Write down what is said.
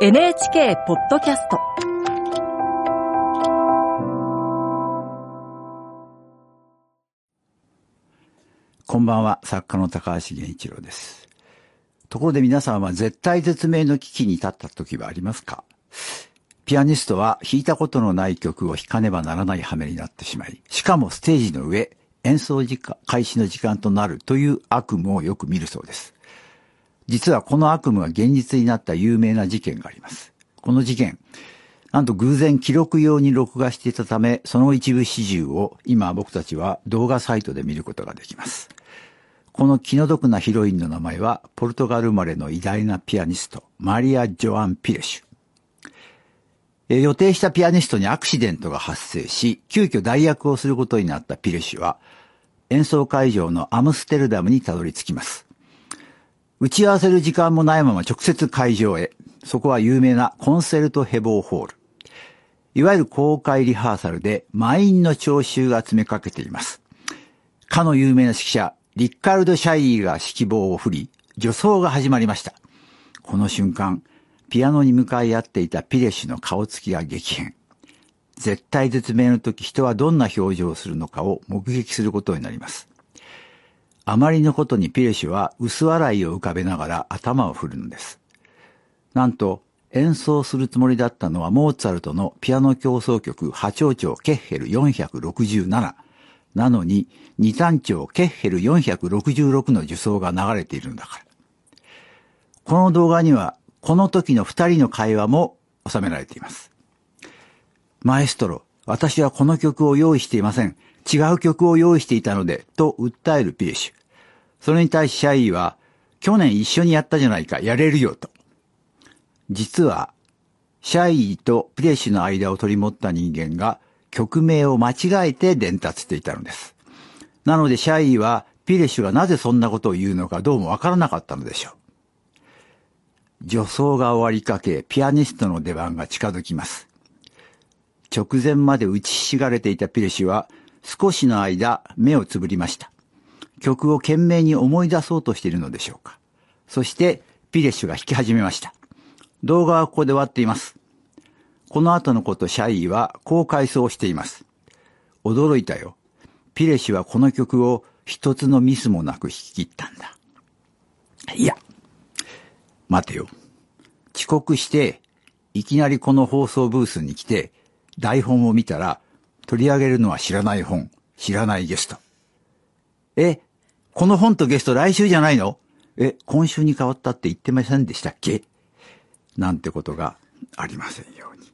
NHK ポッドキャストこんばんは、作家の高橋源一郎です。ところで皆さんは絶対絶命の危機に立った時はありますか？ピアニストは弾いたことのない曲を弾かねばならない羽目になってしまい、しかもステージの上、演奏時間、開始の時間となるという悪夢をよく見るそうです。実はこの悪夢が現実になった有名な事件があります。この事件、なんと偶然記録用に録画していたため、その一部始終を今僕たちは動画サイトで見ることができます。この気の毒なヒロインの名前は、ポルトガル生まれの偉大なピアニスト、マリア・ジョアン・ピレシュ。え予定したピアニストにアクシデントが発生し、急遽代役をすることになったピレシュは、演奏会場のアムステルダムにたどり着きます。打ち合わせる時間もないまま直接会場へ。そこは有名なコンセルトヘボーホール。いわゆる公開リハーサルで満員の聴衆が詰めかけています。かの有名な指揮者、リッカルド・シャイーが指揮棒を振り、助走が始まりました。この瞬間、ピアノに向かい合っていたピレシュの顔つきが激変。絶対絶命の時人はどんな表情をするのかを目撃することになります。あまりのことにピレシュは薄笑いを浮かべながら頭を振るのです。なんと演奏するつもりだったのはモーツァルトのピアノ協奏曲波長長ケッヘル467なのに二単調ケッヘル466の受奏が流れているのだから。この動画にはこの時の二人の会話も収められています。マエストロ、私はこの曲を用意していません。違う曲を用意していたので、と訴えるピレシュ。それに対しシャイは、去年一緒にやったじゃないか、やれるよ、と。実は、シャイとピレシュの間を取り持った人間が、曲名を間違えて伝達していたのです。なのでシャイは、ピレシュがなぜそんなことを言うのかどうもわからなかったのでしょう。助走が終わりかけ、ピアニストの出番が近づきます。直前まで打ちひしがれていたピレシは少しの間目をつぶりました。曲を懸命に思い出そうとしているのでしょうか。そしてピレシュが弾き始めました。動画はここで終わっています。この後のことシャイはこう回想しています。驚いたよ。ピレシュはこの曲を一つのミスもなく弾き切ったんだ。いや、待てよ。遅刻して、いきなりこの放送ブースに来て、台本を見たら、取り上げるのは知らない本、知らないゲスト。え、この本とゲスト来週じゃないの？え、今週に変わったって言ってませんでしたっけ？なんてことがありませんように。